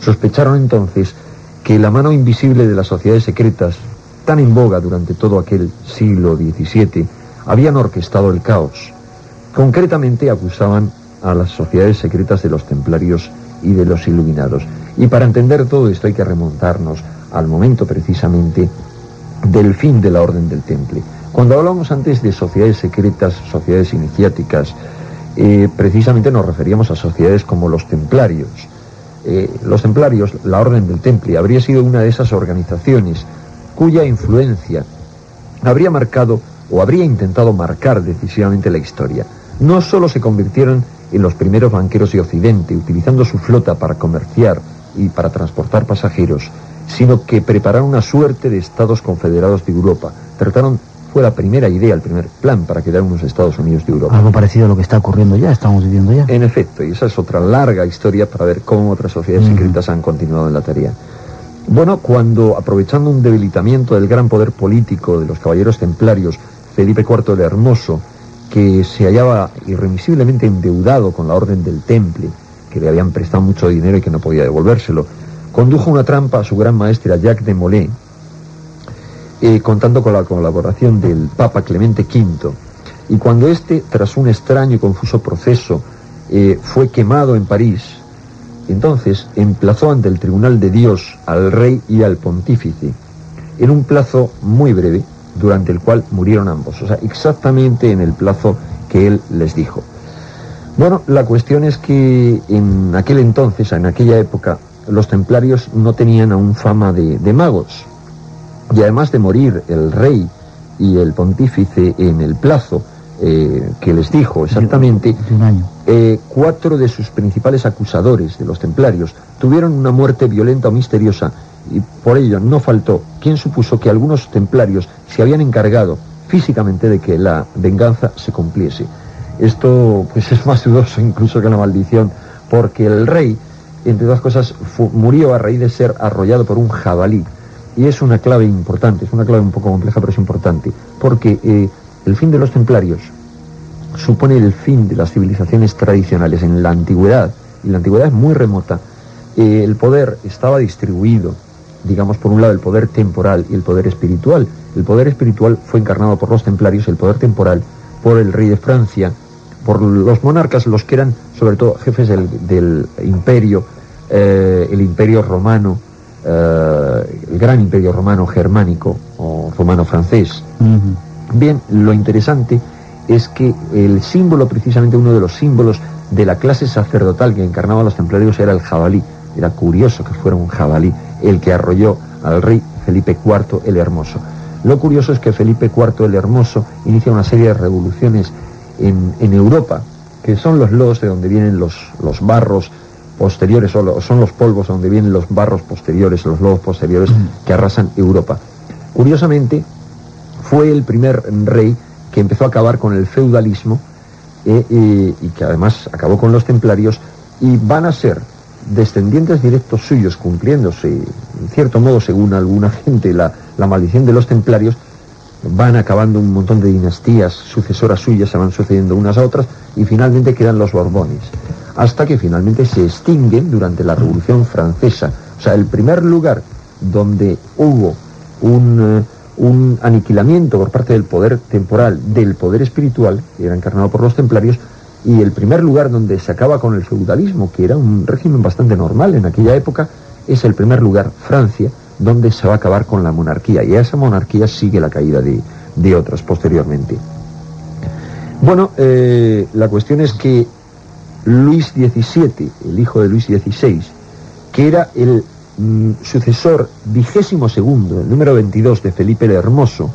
Sospecharon entonces que la mano invisible de las sociedades secretas, tan en boga durante todo aquel siglo XVII, habían orquestado el caos. Concretamente acusaban a las sociedades secretas de los templarios y de los iluminados. Y para entender todo esto hay que remontarnos al momento precisamente del fin de la Orden del Temple. Cuando hablamos antes de sociedades secretas, sociedades iniciáticas, eh, precisamente nos referíamos a sociedades como los templarios. Eh, los templarios, la Orden del Temple, habría sido una de esas organizaciones cuya influencia habría marcado o habría intentado marcar decisivamente la historia. No solo se convirtieron los primeros banqueros de Occidente, utilizando su flota para comerciar y para transportar pasajeros, sino que prepararon una suerte de estados confederados de Europa. Trataron, fue la primera idea, el primer plan para crear unos Estados Unidos de Europa. Algo parecido a lo que está ocurriendo ya, estamos viviendo ya. En efecto, y esa es otra larga historia para ver cómo otras sociedades secretas han continuado en la tarea. Bueno, cuando, aprovechando un debilitamiento del gran poder político de los caballeros templarios, Felipe IV el Hermoso, que se hallaba irremisiblemente endeudado con la Orden del Temple, que le habían prestado mucho dinero y que no podía devolvérselo, condujo una trampa a su gran maestra Jacques de Molay, eh, contando con la colaboración del Papa Clemente V. Y cuando éste, tras un extraño y confuso proceso, eh, fue quemado en París, entonces emplazó ante el tribunal de Dios al rey y al pontífice en un plazo muy breve, durante el cual murieron ambos, o sea, exactamente en el plazo que él les dijo. Bueno, la cuestión es que en aquel entonces, en aquella época, los templarios no tenían aún fama de, de magos. Y además de morir el rey y el pontífice en el plazo eh, que les dijo exactamente, eh, cuatro de sus principales acusadores de los templarios tuvieron una muerte violenta o misteriosa y por ello no faltó quien supuso que algunos templarios se habían encargado físicamente de que la venganza se cumpliese. Esto pues *laughs* es más dudoso incluso que la maldición, porque el rey, entre otras cosas, murió a raíz de ser arrollado por un jabalí. Y es una clave importante, es una clave un poco compleja, pero es importante, porque eh, el fin de los templarios supone el fin de las civilizaciones tradicionales en la antigüedad, y la antigüedad es muy remota, eh, el poder estaba distribuido, digamos, por un lado el poder temporal y el poder espiritual. El poder espiritual fue encarnado por los templarios, el poder temporal por el rey de Francia, por los monarcas, los que eran sobre todo jefes del, imperio, eh, el imperio romano, eh, el gran imperio romano germánico o romano francés. Bien, lo interesante es que el símbolo, precisamente uno de los símbolos de la clase sacerdotal que encarnaba los templarios era el jabalí. Era curioso que fuera un jabalí el que arrolló al rey Felipe IV el Hermoso. Lo curioso es que Felipe IV el Hermoso inicia una serie de revoluciones en, Europa, que son los lodos de donde vienen los, los barros posteriores, o son los polvos donde vienen los barros posteriores, los lodos posteriores que arrasan Europa. Curiosamente, fue el primer rey que empezó a acabar con el feudalismo eh, eh, y que además acabó con los templarios y van a ser descendientes directos suyos, cumpliéndose, en cierto modo, según alguna gente, la, maldición de los templarios, van acabando un montón de dinastías sucesoras suyas, se van sucediendo unas a otras, y finalmente quedan los Borbones, hasta que finalmente se extinguen durante la Revolución Francesa. O sea, el primer lugar donde hubo un, eh, un aniquilamiento por parte del poder temporal, del poder espiritual, que era encarnado por los templarios, y el primer lugar donde se acaba con el feudalismo, que era un régimen bastante normal en aquella época, es el primer lugar, Francia, donde se va a acabar con la monarquía. Y a esa monarquía sigue la caída de, otras posteriormente. Bueno, eh, la cuestión es que Luis XVII, el hijo de Luis XVI, que era el mm, sucesor vigésimo segundo, el número 22 de Felipe el Hermoso,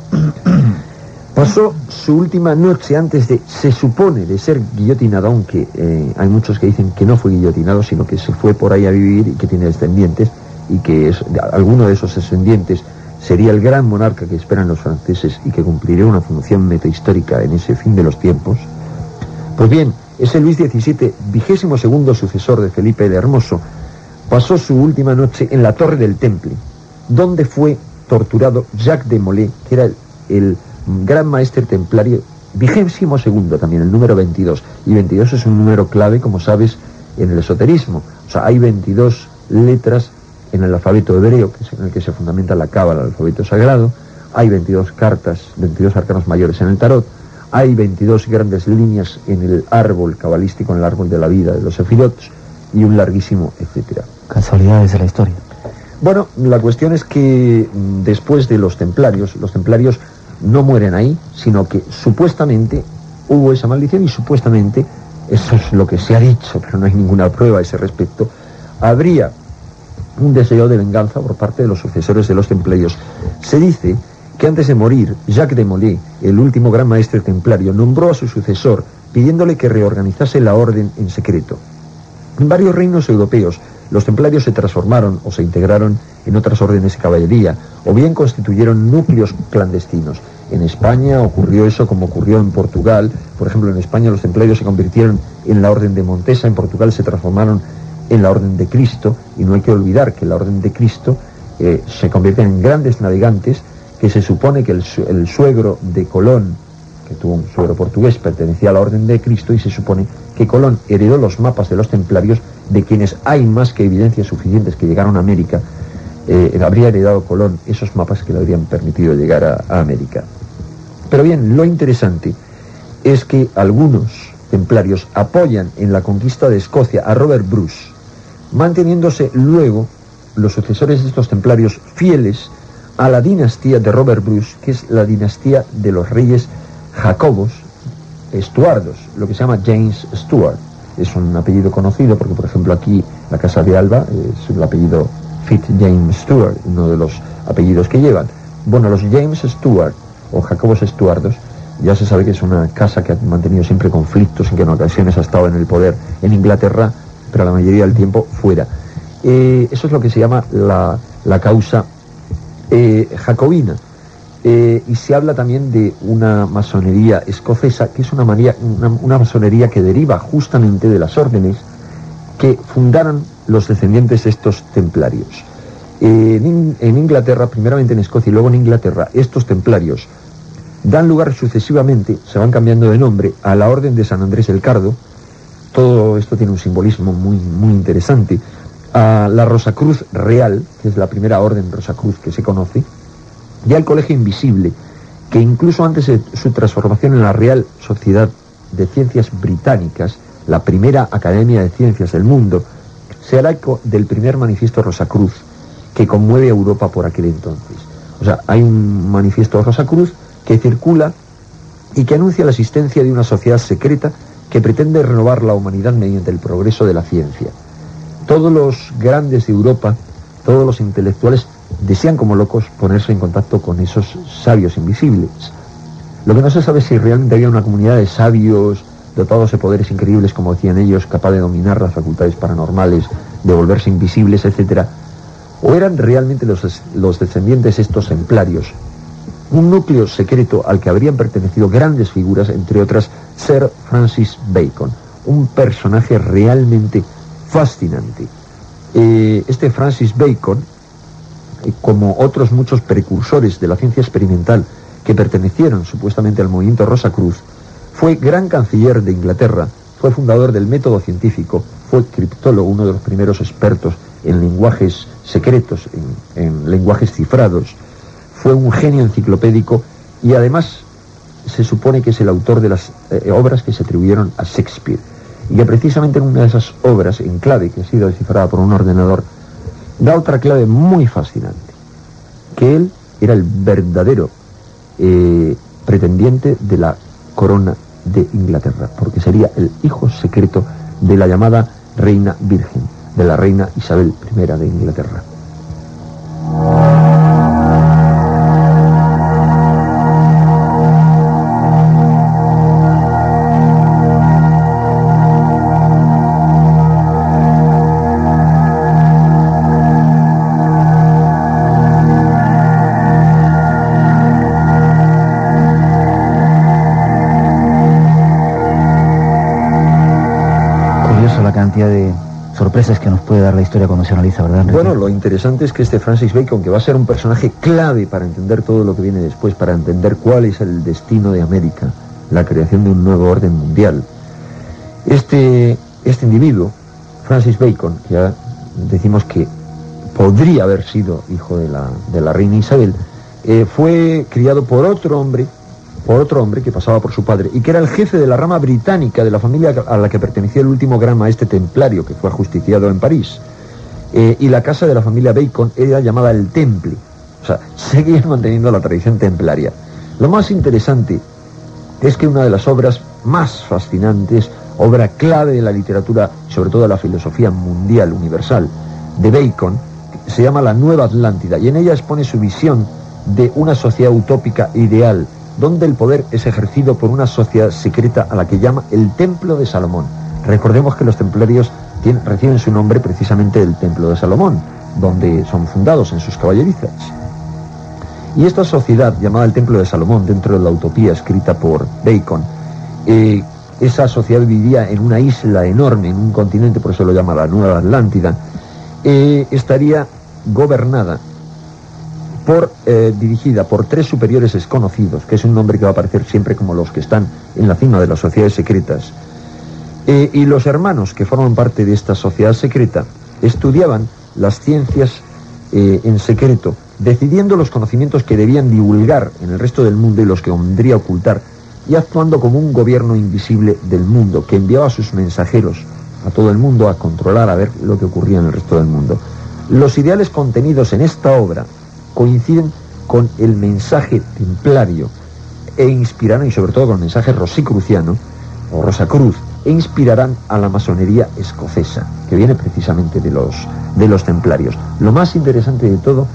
pasó su última noche antes de, se supone, de ser guillotinado, aunque eh, hay muchos que dicen que no fue guillotinado, sino que se fue por ahí a vivir y que tiene descendientes, y que es, alguno de esos descendientes sería el gran monarca que esperan los franceses y que cumpliría una función metahistórica en ese fin de los tiempos, pues bien, ese Luis XVII, vigésimo segundo sucesor de Felipe el Hermoso, pasó su última noche en la Torre del Temple, donde fue torturado Jacques de Molay, que era el, gran maestre templario, vigésimo segundo también, el número 22. Y 22 es un número clave, como sabes, en el esoterismo. O sea, hay 22 letras en el alfabeto hebreo, que es en el que se fundamenta la cábala, el alfabeto sagrado, hay 22 cartas, 22 arcanos mayores en el tarot, hay 22 grandes líneas en el árbol cabalístico, en el árbol de la vida de los efilots, y un larguísimo etcétera. Casualidades de la historia. Bueno, la cuestión es que mm, después de los templarios, los templarios no mueren ahí, sino que supuestamente hubo esa maldición y supuestamente, eso es lo que se ha dicho, pero no hay ninguna prueba a ese respecto, habría un deseo de venganza por parte de los sucesores de los templarios. Se dice que antes de morir, Jacques de Molay, el último gran maestre templario, nombró a su sucesor pidiéndole que reorganizase la orden en secreto. En varios reinos europeos, los templarios se transformaron o se integraron en otras órdenes de caballería, o bien constituyeron núcleos clandestinos. En España ocurrió eso como ocurrió en Portugal. Por ejemplo, en España los templarios se convirtieron en la orden de Montesa, en Portugal se transformaron en la Orden de Cristo, y no hay que olvidar que la Orden de Cristo eh, se convierte en grandes navegantes, que se supone que el, suegro de Colón, que tuvo un suegro portugués, pertenecía a la Orden de Cristo, y se supone que Colón heredó los mapas de los templarios, de quienes hay más que evidencias suficientes que llegaron a América, eh, habría heredado Colón esos mapas que le habrían permitido llegar a América. Pero bien, lo interesante es que algunos templarios apoyan en la conquista de Escocia a Robert Bruce, manteniéndose luego los sucesores de estos templarios fieles a la dinastía de Robert Bruce, que es la dinastía de los reyes jacobos, estuardos, lo que se llama James Stuart. Es un apellido conocido porque, por ejemplo, aquí la Casa de Alba es el apellido Fitz James Stuart, uno de los apellidos que llevan. Bueno, los James Stuart o Jacobos Estuardos ya se sabe que es una casa que ha mantenido siempre conflictos, en que en ocasiones ha estado en el poder en Inglaterra, pero la mayoría del tiempo fuera. Eh, eso es lo que se llama la, causa eh, jacobina. Eh, y se habla también de una masonería escocesa, que es una, una, masonería que deriva justamente de las órdenes que fundaron los descendientes de estos templarios. en, en Inglaterra, primeramente en Escocia y luego en Inglaterra, estos templarios dan lugar sucesivamente, se van cambiando de nombre, a la Orden de San Andrés el Cardo. Todo esto tiene un simbolismo muy, muy interesante a la Rosacruz Real, que es la primera orden Rosacruz que se conoce, y al Colegio Invisible, que incluso antes de su transformación en la Real Sociedad de Ciencias Británicas, la primera academia de ciencias del mundo, se hará eco del primer manifiesto Rosacruz que conmueve a Europa por aquel entonces. O sea, hay un manifiesto Rosacruz que circula y que anuncia la existencia de una sociedad secreta que pretende renovar la humanidad mediante el progreso de la ciencia. Todos los grandes de Europa, todos los intelectuales desean como locos ponerse en contacto con esos sabios invisibles. Lo que no se sabe es si realmente había una comunidad de sabios dotados de poderes increíbles, como decían ellos, capaz de dominar las facultades paranormales, de volverse invisibles, etc. O eran realmente los, descendientes estos templarios, un núcleo secreto al que habrían pertenecido grandes figuras, entre otras Sir Francis Bacon, un personaje realmente fascinante. Eh, este Francis Bacon, como otros muchos precursores de la ciencia experimental que pertenecieron supuestamente al movimiento Rosa Cruz, fue gran canciller de Inglaterra, fue fundador del método científico, fue criptólogo, uno de los primeros expertos en lenguajes secretos, en, lenguajes cifrados, fue un genio enciclopédico y además se supone que es el autor de las eh, obras que se atribuyeron a Shakespeare. Y que precisamente en una de esas obras en clave que ha sido descifrada por un ordenador, da otra clave muy fascinante, que él era el verdadero eh, pretendiente de la corona de Inglaterra, porque sería el hijo secreto de la llamada reina virgen, de la reina Isabel I de Inglaterra. Sorpresas que nos puede dar la historia cuando se analiza, ¿verdad? Bueno, lo interesante es que este Francis Bacon, que va a ser un personaje clave para entender todo lo que viene después, para entender cuál es el destino de América, la creación de un nuevo orden mundial. Este, este individuo, Francis Bacon, ya decimos que podría haber sido hijo de la, de la reina Isabel, eh, fue criado por otro hombre por otro hombre que pasaba por su padre y que era el jefe de la rama británica de la familia a la que pertenecía el último gran maestre templario que fue ajusticiado en París. Eh, y la casa de la familia Bacon era llamada el Temple. O sea, seguían manteniendo la tradición templaria. Lo más interesante es que una de las obras más fascinantes, obra clave de la literatura, sobre todo de la filosofía mundial, universal, de Bacon, se llama La Nueva Atlántida, y en ella expone su visión de una sociedad utópica ideal, donde el poder es ejercido por una sociedad secreta a la que llama el Templo de Salomón. Recordemos que los templarios reciben su nombre precisamente del Templo de Salomón, donde son fundados en sus caballerizas. Y esta sociedad llamada el Templo de Salomón, dentro de la utopía escrita por Bacon, eh, esa sociedad vivía en una isla enorme, en un continente, por eso lo llama la Nueva Atlántida, eh, estaría gobernada eh, dirigida por tres superiores desconocidos, que es un nombre que va a aparecer siempre como los que están en la cima de las sociedades secretas. Eh, y los hermanos que forman parte de esta sociedad secreta estudiaban las ciencias eh, en secreto, decidiendo los conocimientos que debían divulgar en el resto del mundo y los que vendría a ocultar, y actuando como un gobierno invisible del mundo que enviaba a sus mensajeros a todo el mundo a controlar, a ver lo que ocurría en el resto del mundo. Los ideales contenidos en esta obra coinciden con el mensaje templario e inspiraron, y sobre todo con el mensaje rosicruciano, o Rosacruz, e inspirarán a la masonería escocesa, que viene precisamente de los, de los templarios. Lo más interesante de todo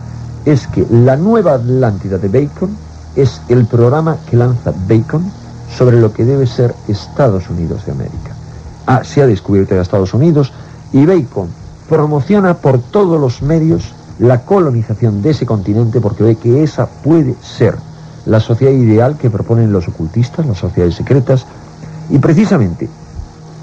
es que la nueva Atlántida de Bacon es el programa que lanza Bacon sobre lo que debe ser Estados Unidos de América. Ah, se ha descubierto ya Estados Unidos y Bacon promociona por todos los medios la colonización de ese continente porque ve que esa puede ser la sociedad ideal que proponen los ocultistas, las sociedades secretas, y precisamente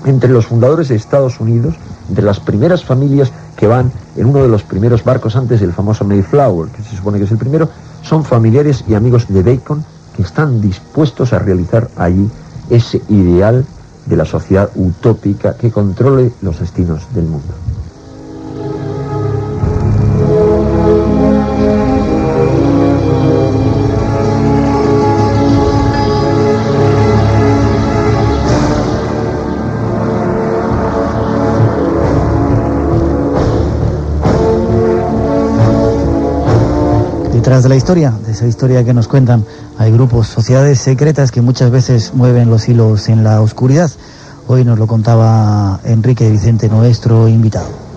entre los fundadores de Estados Unidos, entre las primeras familias que van en uno de los primeros barcos antes del famoso Mayflower, que se supone que es el primero, son familiares y amigos de Bacon que están dispuestos a realizar allí ese ideal de la sociedad utópica que controle los destinos del mundo. Detrás de la historia, de esa historia que nos cuentan, hay grupos, sociedades secretas que muchas veces mueven los hilos en la oscuridad. Hoy nos lo contaba Enrique Vicente, nuestro invitado.